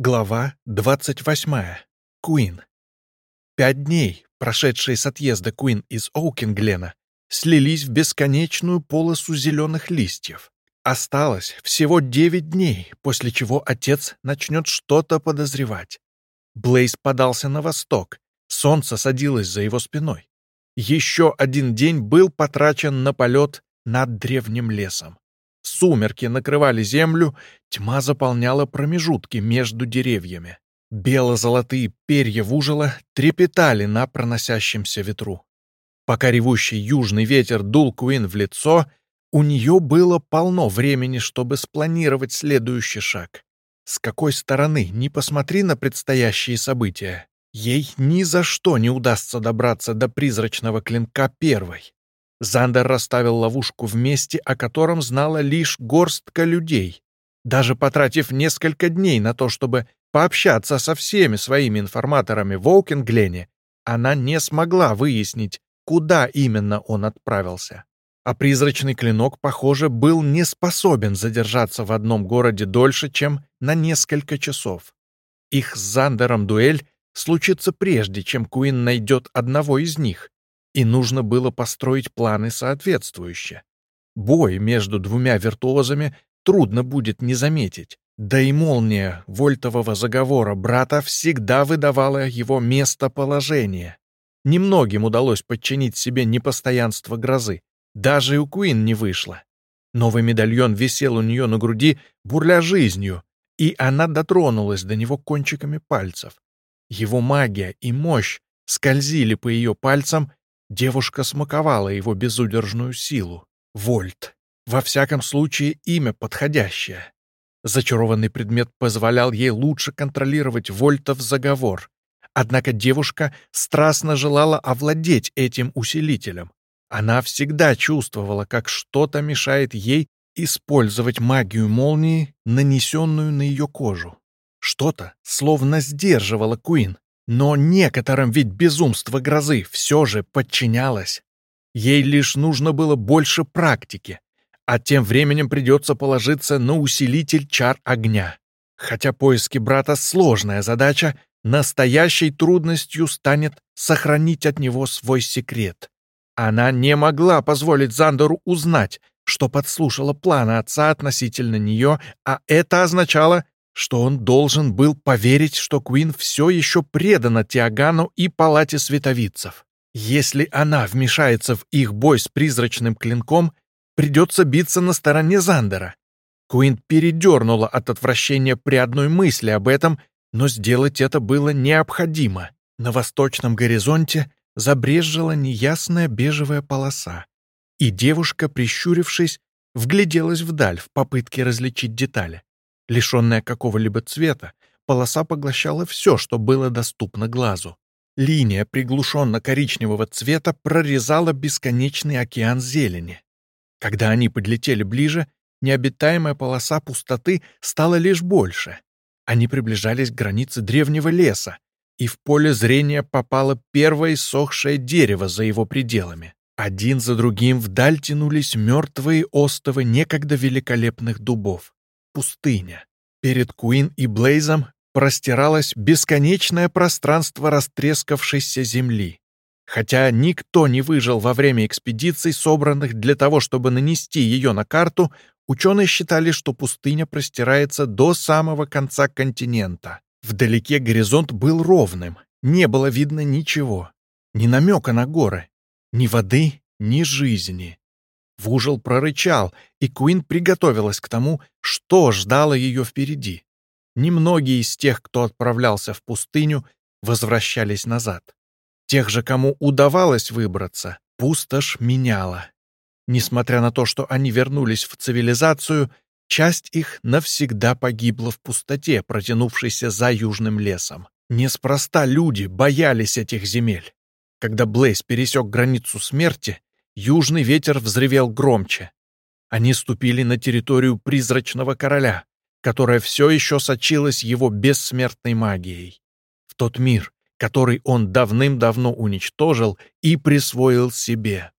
Глава 28. Куин. Пять дней, прошедшие с отъезда Куин из Оукинглена, слились в бесконечную полосу зеленых листьев. Осталось всего девять дней, после чего отец начнет что-то подозревать. Блейз подался на восток, солнце садилось за его спиной. Еще один день был потрачен на полет над древним лесом. Сумерки накрывали землю, тьма заполняла промежутки между деревьями. Бело-золотые перья вужила трепетали на проносящемся ветру. Пока ревущий южный ветер дул Куин в лицо, у нее было полно времени, чтобы спланировать следующий шаг. С какой стороны не посмотри на предстоящие события, ей ни за что не удастся добраться до призрачного клинка первой. Зандер расставил ловушку в месте, о котором знала лишь горстка людей. Даже потратив несколько дней на то, чтобы пообщаться со всеми своими информаторами в Оукинглене, она не смогла выяснить, куда именно он отправился. А призрачный клинок, похоже, был не способен задержаться в одном городе дольше, чем на несколько часов. Их с Зандером дуэль случится прежде, чем Куин найдет одного из них, и нужно было построить планы соответствующие. Бой между двумя виртуозами трудно будет не заметить. Да и молния вольтового заговора брата всегда выдавала его местоположение. Немногим удалось подчинить себе непостоянство грозы. Даже и у Куин не вышло. Новый медальон висел у нее на груди, бурля жизнью, и она дотронулась до него кончиками пальцев. Его магия и мощь скользили по ее пальцам, Девушка смаковала его безудержную силу. Вольт. Во всяком случае, имя подходящее. Зачарованный предмет позволял ей лучше контролировать Вольтов заговор. Однако девушка страстно желала овладеть этим усилителем. Она всегда чувствовала, как что-то мешает ей использовать магию молнии, нанесенную на ее кожу. Что-то словно сдерживало Куин, но некоторым ведь безумство грозы все же подчинялось. Ей лишь нужно было больше практики, а тем временем придется положиться на усилитель чар огня. Хотя поиски брата — сложная задача, настоящей трудностью станет сохранить от него свой секрет. Она не могла позволить Зандеру узнать, что подслушала планы отца относительно нее, а это означало, что он должен был поверить, что Куин все еще предана Тиагану и палате световицев. Если она вмешается в их бой с призрачным клинком, придется биться на стороне Зандера. Куин передернула от отвращения при одной мысли об этом, но сделать это было необходимо. На восточном горизонте забрезжила неясная бежевая полоса, и девушка, прищурившись, вгляделась вдаль в попытке различить детали. Лишенная какого-либо цвета, полоса поглощала все, что было доступно глазу. Линия приглушенно-коричневого цвета прорезала бесконечный океан зелени. Когда они подлетели ближе, необитаемая полоса пустоты стала лишь больше. Они приближались к границе древнего леса, и в поле зрения попало первое сохшее дерево за его пределами. Один за другим вдаль тянулись мертвые остовы некогда великолепных дубов пустыня. Перед Куин и Блейзом простиралось бесконечное пространство растрескавшейся земли. Хотя никто не выжил во время экспедиций, собранных для того, чтобы нанести ее на карту, ученые считали, что пустыня простирается до самого конца континента. Вдалеке горизонт был ровным, не было видно ничего, ни намека на горы, ни воды, ни жизни. Вужел прорычал, и Куин приготовилась к тому, что ждало ее впереди. Немногие из тех, кто отправлялся в пустыню, возвращались назад. Тех же, кому удавалось выбраться, пустошь меняла. Несмотря на то, что они вернулись в цивилизацию, часть их навсегда погибла в пустоте, протянувшейся за южным лесом. Неспроста люди боялись этих земель. Когда Блейз пересек границу смерти, Южный ветер взревел громче. Они ступили на территорию призрачного короля, которая все еще сочилась его бессмертной магией. В тот мир, который он давным-давно уничтожил и присвоил себе.